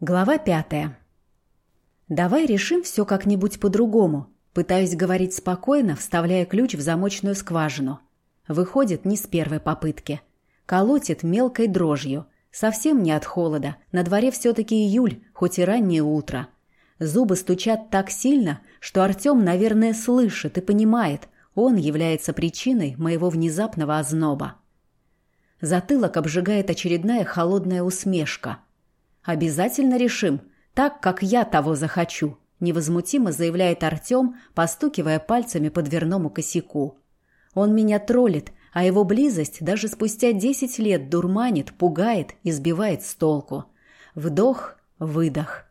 Глава пятая. «Давай решим все как-нибудь по-другому», пытаюсь говорить спокойно, вставляя ключ в замочную скважину. Выходит не с первой попытки. Колотит мелкой дрожью. Совсем не от холода. На дворе все-таки июль, хоть и раннее утро. Зубы стучат так сильно, что Артем, наверное, слышит и понимает, он является причиной моего внезапного озноба. Затылок обжигает очередная холодная усмешка – «Обязательно решим, так, как я того захочу», – невозмутимо заявляет Артем, постукивая пальцами по дверному косяку. «Он меня троллит, а его близость даже спустя десять лет дурманит, пугает и сбивает с толку. Вдох, выдох.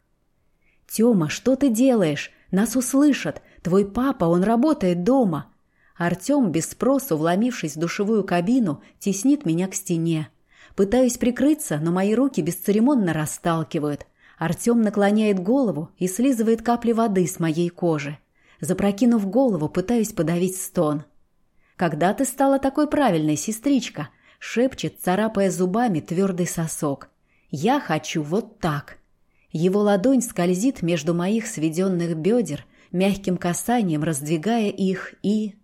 «Тёма, что ты делаешь? Нас услышат. Твой папа, он работает дома». Артем, без спросу вломившись в душевую кабину, теснит меня к стене. Пытаюсь прикрыться, но мои руки бесцеремонно расталкивают. Артем наклоняет голову и слизывает капли воды с моей кожи. Запрокинув голову, пытаюсь подавить стон. «Когда ты стала такой правильной, сестричка?» — шепчет, царапая зубами твердый сосок. «Я хочу вот так». Его ладонь скользит между моих сведенных бедер, мягким касанием раздвигая их и...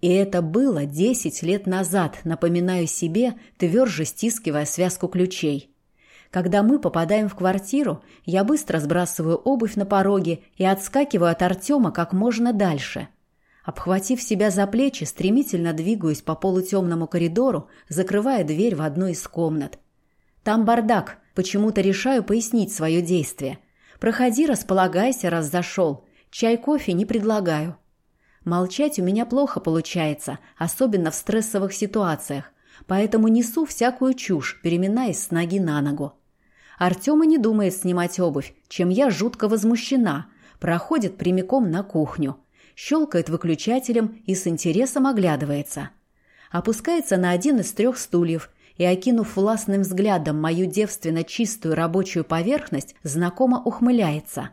И это было десять лет назад, напоминаю себе, тверже стискивая связку ключей. Когда мы попадаем в квартиру, я быстро сбрасываю обувь на пороге и отскакиваю от Артема как можно дальше. Обхватив себя за плечи, стремительно двигаюсь по полутемному коридору, закрывая дверь в одну из комнат. Там бардак, почему-то решаю пояснить свое действие. Проходи, располагайся, раз зашел. Чай, кофе не предлагаю. Молчать у меня плохо получается, особенно в стрессовых ситуациях, поэтому несу всякую чушь, переминаясь с ноги на ногу. Артема не думает снимать обувь, чем я жутко возмущена. Проходит прямиком на кухню. Щелкает выключателем и с интересом оглядывается. Опускается на один из трех стульев и, окинув властным взглядом мою девственно чистую рабочую поверхность, знакомо ухмыляется.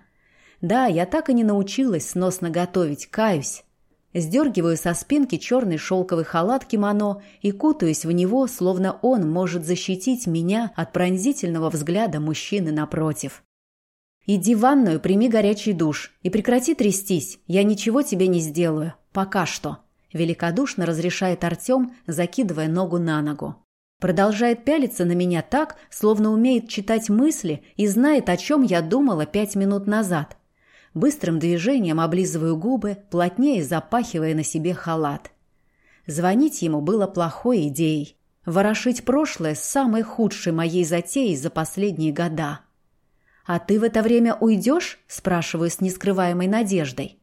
Да, я так и не научилась сносно готовить, каюсь. Сдергиваю со спинки черный шелковый халат кимоно и кутаюсь в него, словно он может защитить меня от пронзительного взгляда мужчины напротив. «Иди в ванную, прими горячий душ и прекрати трястись, я ничего тебе не сделаю. Пока что», – великодушно разрешает Артем, закидывая ногу на ногу. Продолжает пялиться на меня так, словно умеет читать мысли и знает, о чем я думала пять минут назад – Быстрым движением облизываю губы, плотнее запахивая на себе халат. Звонить ему было плохой идеей. Ворошить прошлое – самой худшей моей затеей за последние года. «А ты в это время уйдешь?» – спрашиваю с нескрываемой надеждой.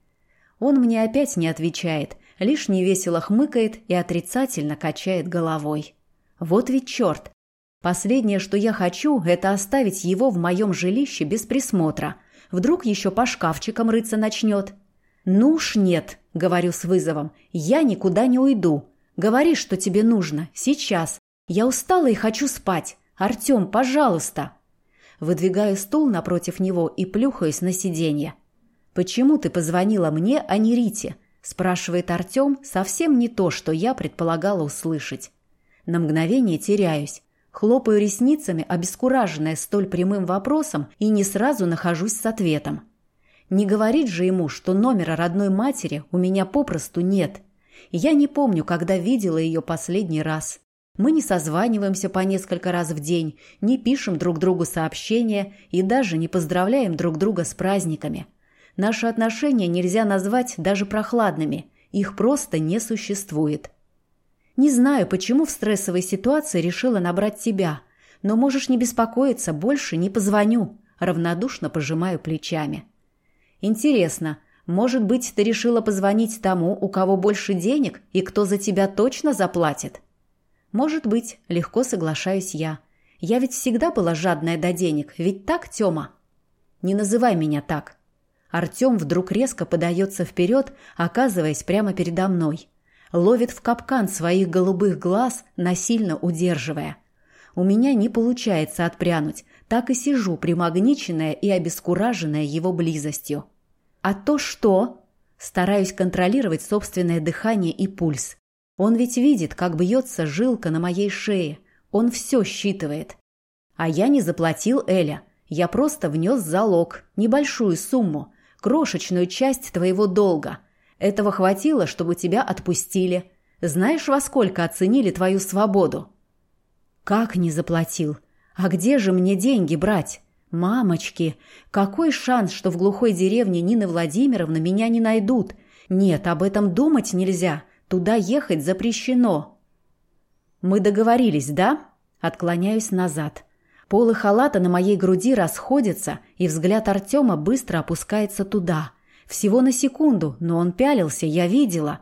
Он мне опять не отвечает, лишь невесело хмыкает и отрицательно качает головой. Вот ведь черт! Последнее, что я хочу, это оставить его в моем жилище без присмотра – Вдруг еще по шкафчикам рыться начнет. «Ну уж нет», — говорю с вызовом, — «я никуда не уйду. Говори, что тебе нужно. Сейчас. Я устала и хочу спать. Артем, пожалуйста». Выдвигаю стул напротив него и плюхаюсь на сиденье. «Почему ты позвонила мне, а не Рите?» – спрашивает Артем, совсем не то, что я предполагала услышать. На мгновение теряюсь. Хлопаю ресницами, обескураженная столь прямым вопросом, и не сразу нахожусь с ответом. Не говорить же ему, что номера родной матери у меня попросту нет. Я не помню, когда видела ее последний раз. Мы не созваниваемся по несколько раз в день, не пишем друг другу сообщения и даже не поздравляем друг друга с праздниками. Наши отношения нельзя назвать даже прохладными, их просто не существует. Не знаю, почему в стрессовой ситуации решила набрать тебя, но можешь не беспокоиться, больше не позвоню. Равнодушно пожимаю плечами. Интересно, может быть, ты решила позвонить тому, у кого больше денег и кто за тебя точно заплатит? Может быть, легко соглашаюсь я. Я ведь всегда была жадная до денег, ведь так, Тёма? Не называй меня так. Артём вдруг резко подается вперед, оказываясь прямо передо мной ловит в капкан своих голубых глаз, насильно удерживая. У меня не получается отпрянуть, так и сижу, примагниченная и обескураженная его близостью. А то что? Стараюсь контролировать собственное дыхание и пульс. Он ведь видит, как бьется жилка на моей шее. Он все считывает. А я не заплатил Эля. Я просто внес залог, небольшую сумму, крошечную часть твоего долга. Этого хватило, чтобы тебя отпустили. Знаешь, во сколько оценили твою свободу?» «Как не заплатил? А где же мне деньги брать?» «Мамочки, какой шанс, что в глухой деревне Нины Владимировны меня не найдут? Нет, об этом думать нельзя. Туда ехать запрещено». «Мы договорились, да?» Отклоняюсь назад. Полы халата на моей груди расходятся, и взгляд Артема быстро опускается туда. Всего на секунду, но он пялился, я видела.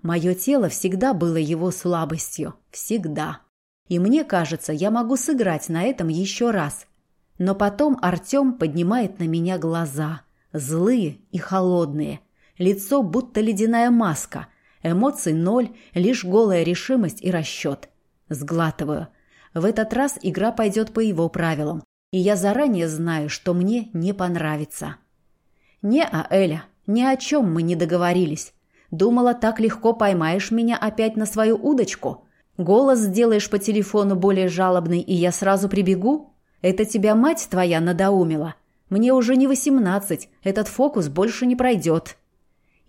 Мое тело всегда было его слабостью. Всегда. И мне кажется, я могу сыграть на этом еще раз. Но потом Артем поднимает на меня глаза. Злые и холодные. Лицо будто ледяная маска. Эмоций ноль, лишь голая решимость и расчет. Сглатываю. В этот раз игра пойдет по его правилам. И я заранее знаю, что мне не понравится. «Не-а, Эля, ни о чем мы не договорились. Думала, так легко поймаешь меня опять на свою удочку? Голос сделаешь по телефону более жалобный, и я сразу прибегу? Это тебя мать твоя надоумила. Мне уже не восемнадцать, этот фокус больше не пройдет».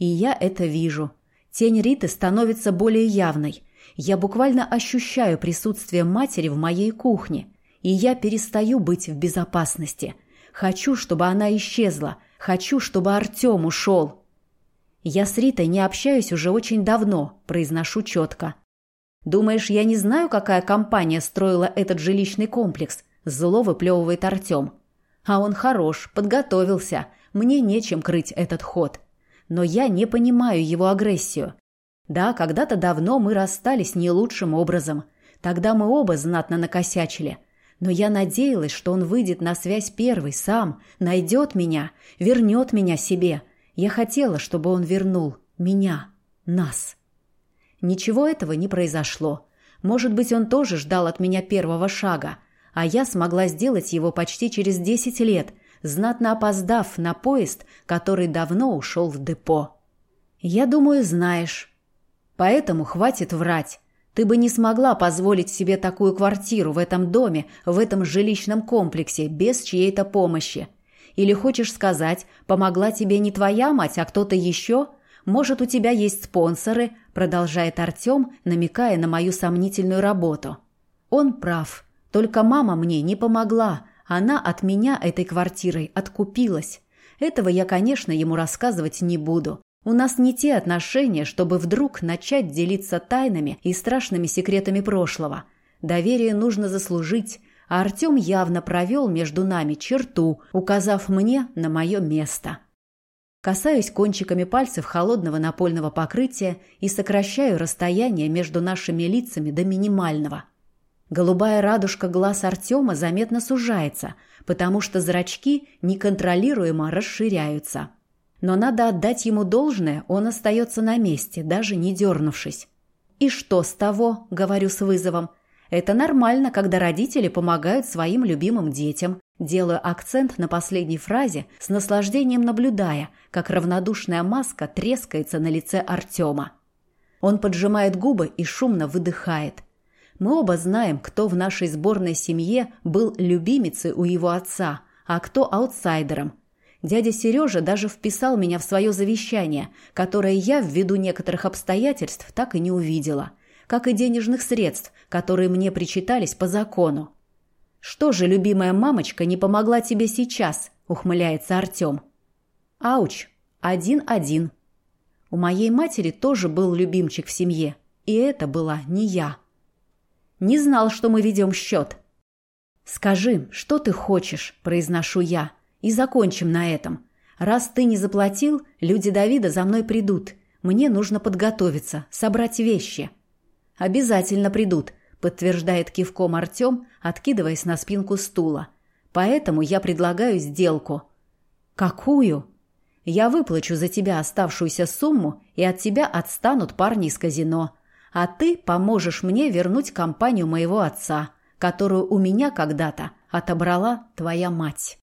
И я это вижу. Тень Риты становится более явной. Я буквально ощущаю присутствие матери в моей кухне. И я перестаю быть в безопасности. Хочу, чтобы она исчезла. Хочу, чтобы Артем ушел. Я с Ритой не общаюсь уже очень давно, произношу четко. Думаешь, я не знаю, какая компания строила этот жилищный комплекс? Зло выплевывает Артем. А он хорош, подготовился. Мне нечем крыть этот ход но я не понимаю его агрессию. Да, когда-то давно мы расстались не лучшим образом. Тогда мы оба знатно накосячили. Но я надеялась, что он выйдет на связь первый, сам, найдет меня, вернет меня себе. Я хотела, чтобы он вернул меня, нас. Ничего этого не произошло. Может быть, он тоже ждал от меня первого шага, а я смогла сделать его почти через десять лет, знатно опоздав на поезд, который давно ушел в депо. «Я думаю, знаешь. Поэтому хватит врать. Ты бы не смогла позволить себе такую квартиру в этом доме, в этом жилищном комплексе, без чьей-то помощи. Или хочешь сказать, помогла тебе не твоя мать, а кто-то еще? Может, у тебя есть спонсоры?» продолжает Артем, намекая на мою сомнительную работу. Он прав. Только мама мне не помогла, она от меня этой квартирой откупилась. Этого я, конечно, ему рассказывать не буду. У нас не те отношения, чтобы вдруг начать делиться тайнами и страшными секретами прошлого. Доверие нужно заслужить, а Артем явно провел между нами черту, указав мне на мое место. Касаюсь кончиками пальцев холодного напольного покрытия и сокращаю расстояние между нашими лицами до минимального – Голубая радужка глаз Артема заметно сужается, потому что зрачки неконтролируемо расширяются. Но надо отдать ему должное, он остается на месте, даже не дернувшись. «И что с того?» – говорю с вызовом. «Это нормально, когда родители помогают своим любимым детям». Делаю акцент на последней фразе, с наслаждением наблюдая, как равнодушная маска трескается на лице Артема. Он поджимает губы и шумно выдыхает – мы оба знаем, кто в нашей сборной семье был любимицей у его отца, а кто аутсайдером. Дядя Сережа даже вписал меня в свое завещание, которое я, ввиду некоторых обстоятельств, так и не увидела, как и денежных средств, которые мне причитались по закону. «Что же, любимая мамочка, не помогла тебе сейчас?» – ухмыляется Артем. «Ауч, один-один». У моей матери тоже был любимчик в семье, и это была не я. Не знал, что мы ведем счет. «Скажи, что ты хочешь?» – произношу я. «И закончим на этом. Раз ты не заплатил, люди Давида за мной придут. Мне нужно подготовиться, собрать вещи». «Обязательно придут», – подтверждает кивком Артем, откидываясь на спинку стула. «Поэтому я предлагаю сделку». «Какую?» «Я выплачу за тебя оставшуюся сумму, и от тебя отстанут парни из казино а ты поможешь мне вернуть компанию моего отца, которую у меня когда-то отобрала твоя мать».